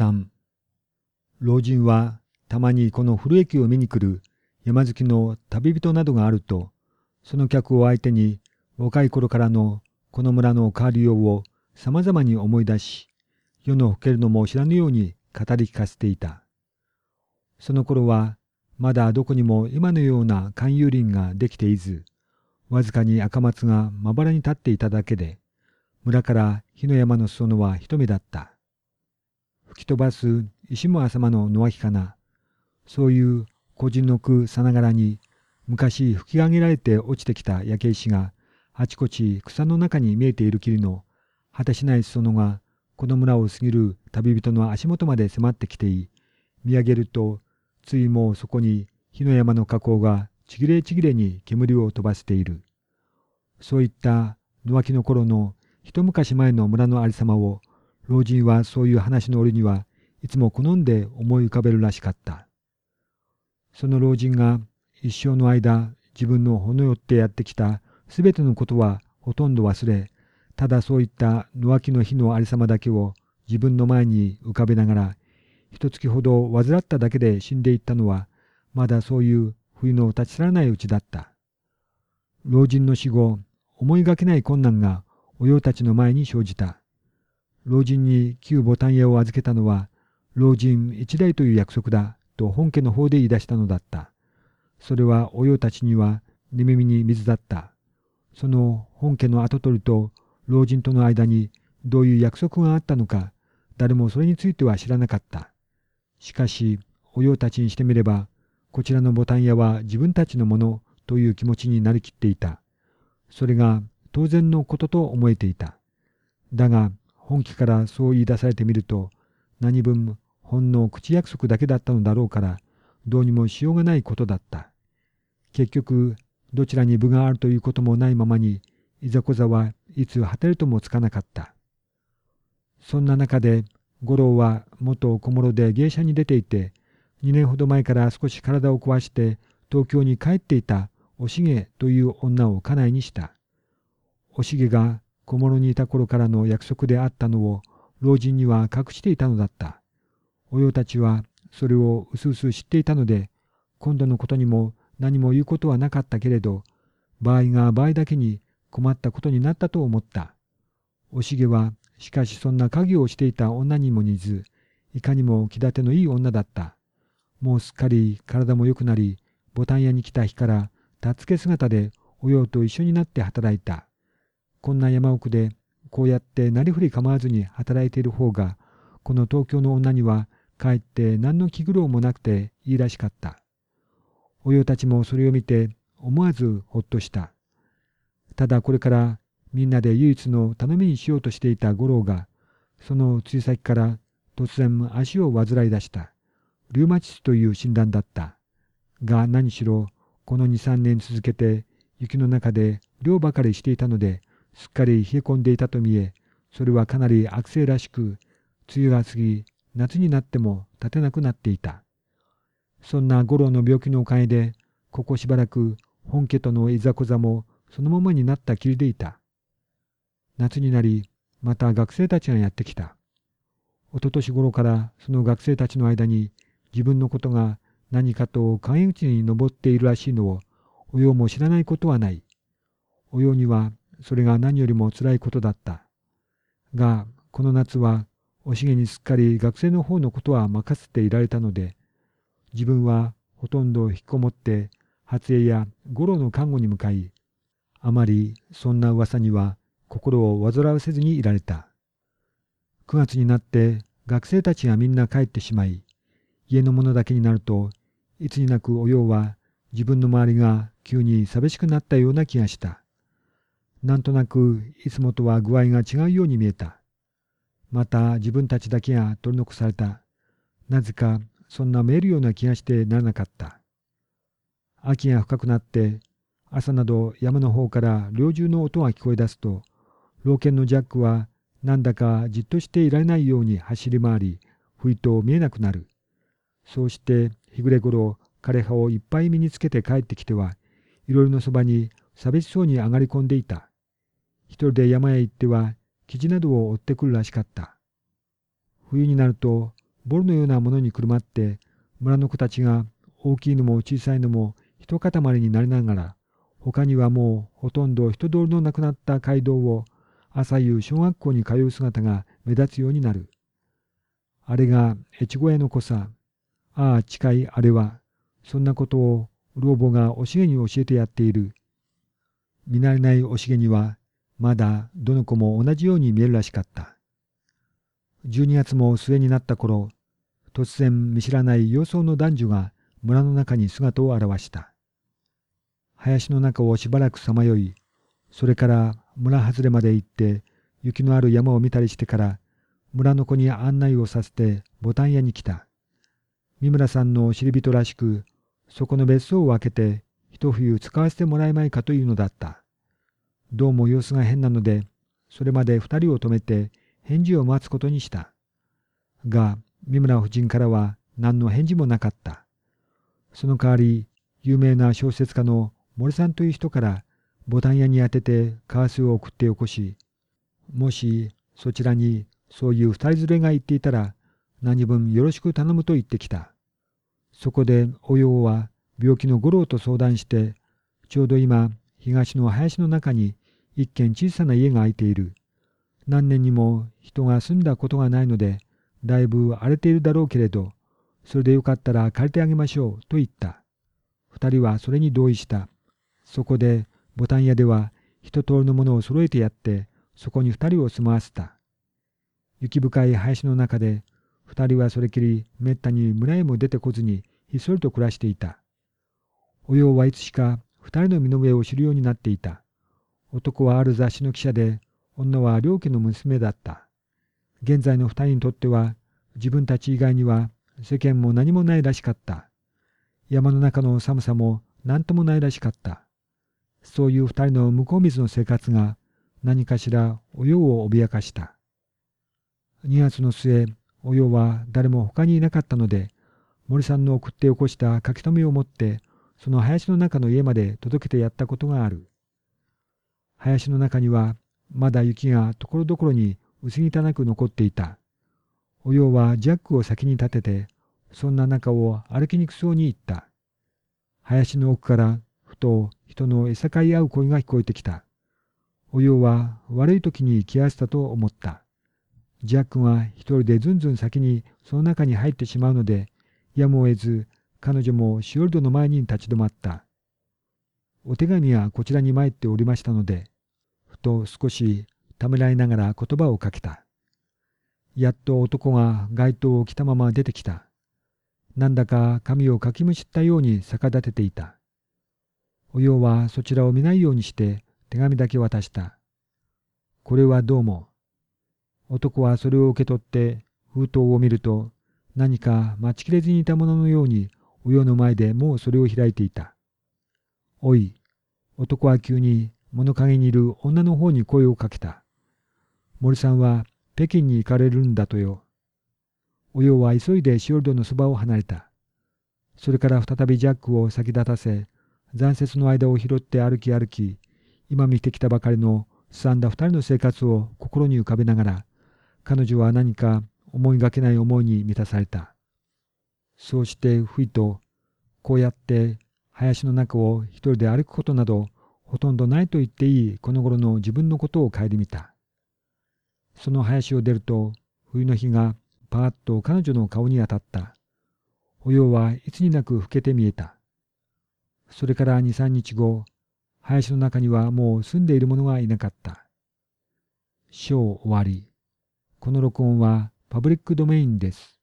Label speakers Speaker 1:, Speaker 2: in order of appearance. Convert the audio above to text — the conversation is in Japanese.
Speaker 1: 3老人はたまにこの古駅を見に来る山好きの旅人などがあると、その客を相手に若い頃からのこの村の変わりようをさまざまに思い出し、世の吹けるのも知らぬように語り聞かせていた。その頃はまだどこにも今のような勧誘林ができていず、わずかに赤松がまばらに立っていただけで、村から火の山の裾野は一目だった。吹き飛ばす石も浅間の野脇かな。そういう個人の句さながらに、昔吹き上げられて落ちてきた焼け石が、あちこち草の中に見えているきりの、果てしない裾野が、この村を過ぎる旅人の足元まで迫ってきてい、見上げると、ついもうそこに火の山の火口がちぎれちぎれに煙を飛ばしている。そういった野脇の頃の一昔前の村のありさまを、老人はそういう話の折にはいつも好んで思い浮かべるらしかった。その老人が一生の間自分のほのよってやってきたすべてのことはほとんど忘れ、ただそういった野脇の火のありさまだけを自分の前に浮かべながら、一月ほど患っただけで死んでいったのは、まだそういう冬の立ち去らないうちだった。老人の死後、思いがけない困難がおようたちの前に生じた。老人に旧ボタン屋を預けたのは、老人一代という約束だと本家の方で言い出したのだった。それはおようたちには寝耳に水だった。その本家の跡取りと老人との間にどういう約束があったのか、誰もそれについては知らなかった。しかし、おようたちにしてみれば、こちらのボタン屋は自分たちのものという気持ちになりきっていた。それが当然のことと思えていた。だが、本気からそう言い出されてみると、何分ほんの口約束だけだったのだろうから、どうにもしようがないことだった。結局、どちらに部があるということもないままに、いざこざはいつ果てるともつかなかった。そんな中で、五郎は元小諸で芸者に出ていて、2年ほど前から少し体を壊して東京に帰っていたおしげという女を家内にした。おしげが小諸にいた頃からの約束であったのを老人には隠していたのだった。およたちはそれをうすうす知っていたので、今度のことにも何も言うことはなかったけれど、場合が場合だけに困ったことになったと思った。おしげはしかしそんな家業をしていた女にも似ず、いかにも気立てのいい女だった。もうすっかり体も良くなり、ボタン屋に来た日から、たつけ姿でおようと一緒になって働いた。こんな山奥で、こうやってなりふり構わずに働いている方が、この東京の女には、かえって何の気苦労もなくていいらしかった。およたちもそれを見て、思わずほっとした。ただこれからみんなで唯一の頼みにしようとしていた五郎が、そのつい先から突然足を患い出した。リューマチスという診断だった。が何しろ、この2、3年続けて雪の中で漁ばかりしていたので、すっかり冷え込んでいたと見え、それはかなり悪性らしく、梅雨が過ぎ、夏になっても立てなくなっていた。そんな五郎の病気のおかげで、ここしばらく本家とのいざこざもそのままになったきりでいた。夏になり、また学生たちがやってきた。おととし頃からその学生たちの間に自分のことが何かと陰口に上っているらしいのを、おようも知らないことはない。おようにはそれが何よりも辛いことだった。が、この夏はおしげにすっかり学生の方のことは任せていられたので、自分はほとんど引きこもって初江や五郎の看護に向かい、あまりそんな噂には心を煩わせずにいられた。9月になって学生たちがみんな帰ってしまい、家のものだけになるといつになくおようは自分の周りが急に寂しくなったような気がした。なんとなくいつもとは具合が違うように見えた。また自分たちだけが取り残された。なぜかそんな見えるような気がしてならなかった。秋が深くなって朝など山の方から猟銃の音が聞こえ出すと老犬のジャックはなんだかじっとしていられないように走り回り、ふいと見えなくなる。そうして日暮れ頃枯葉をいっぱい身につけて帰ってきては、いろいろのそばに寂しそうに上がり込んでいた。一人で山へ行っては、生地などを追ってくるらしかった。冬になると、ボルのようなものにくるまって村の子たちが大きいのも小さいのも一塊になりながら他にはもうほとんど人通りのなくなった街道を朝夕小学校に通う姿が目立つようになる。あれが越後屋の子さ。ああ、近いあれは。そんなことを老母がおしげに教えてやっている。見慣れないおしげにはまだどの子も同じように見えるらしかった。12月も末になった頃、突然見知らない様相の男女が村の中に姿を現した。林の中をしばらくさまよい、それから村外れまで行って雪のある山を見たりしてから村の子に案内をさせてボタン屋に来た。三村さんの知り人らしく、そこの別荘を開けて一冬使わせてもらえまいかというのだった。どうも様子が変なので、それまで二人を止めて返事を待つことにした。が、三村夫人からは何の返事もなかった。その代わり、有名な小説家の森さんという人からボタン屋に当ててカースを送ってよこし、もしそちらにそういう二人連れが言っていたら何分よろしく頼むと言ってきた。そこでおようは病気の五郎と相談して、ちょうど今東の林の中に一軒小さな家が空いている。何年にも人が住んだことがないので、だいぶ荒れているだろうけれど、それでよかったら借りてあげましょうと言った。二人はそれに同意した。そこでボタン屋では一通りのものを揃えてやって、そこに二人を住まわせた。雪深い林の中で、二人はそれきりめったに村へも出てこずにひっそりと暮らしていた。おようはいつしか二人の身の上を知るようになっていた。男はある雑誌の記者で、女は両家の娘だった。現在の二人にとっては、自分たち以外には世間も何もないらしかった。山の中の寒さも何ともないらしかった。そういう二人の向こう水の生活が何かしらおようを脅かした。2月の末、おようは誰も他にいなかったので、森さんの送って起こした書き留めを持って、その林の中の家まで届けてやったことがある。林の中にはまだ雪がところどころに薄汚く残っていた。おようはジャックを先に立てて、そんな中を歩きにくそうに言った。林の奥からふと人のえさかい合う声が聞こえてきた。おようは悪い時に気合わせたと思った。ジャックが一人でずんずん先にその中に入ってしまうので、やむを得ず彼女もシオルドの前に立ち止まった。お手紙はこちらに参っておりましたので、ふと少しためらいながら言葉をかけた。やっと男が街灯を着たまま出てきた。なんだか髪をかきむしったように逆立てていた。おようはそちらを見ないようにして手紙だけ渡した。これはどうも。男はそれを受け取って封筒を見ると何か待ちきれずにいたもののようにおよの前でもうそれを開いていた。おい、男は急に物陰にいる女の方に声をかけた。森さんは北京に行かれるんだとよ。おようは急いでシオルドのそばを離れた。それから再びジャックを先立たせ、残雪の間を拾って歩き歩き、今見てきたばかりのすさんだ二人の生活を心に浮かべながら、彼女は何か思いがけない思いに満たされた。そうしてふいと、こうやって林の中を一人で歩くことなどほとんどないと言っていいこの頃の自分のことを顧みた。その林を出ると冬の日がパーッと彼女の顔に当たった。おようはいつになく老けて見えた。それから二三日後、林の中にはもう住んでいる者がいなかった。章終わり。この録音はパブリックドメインです。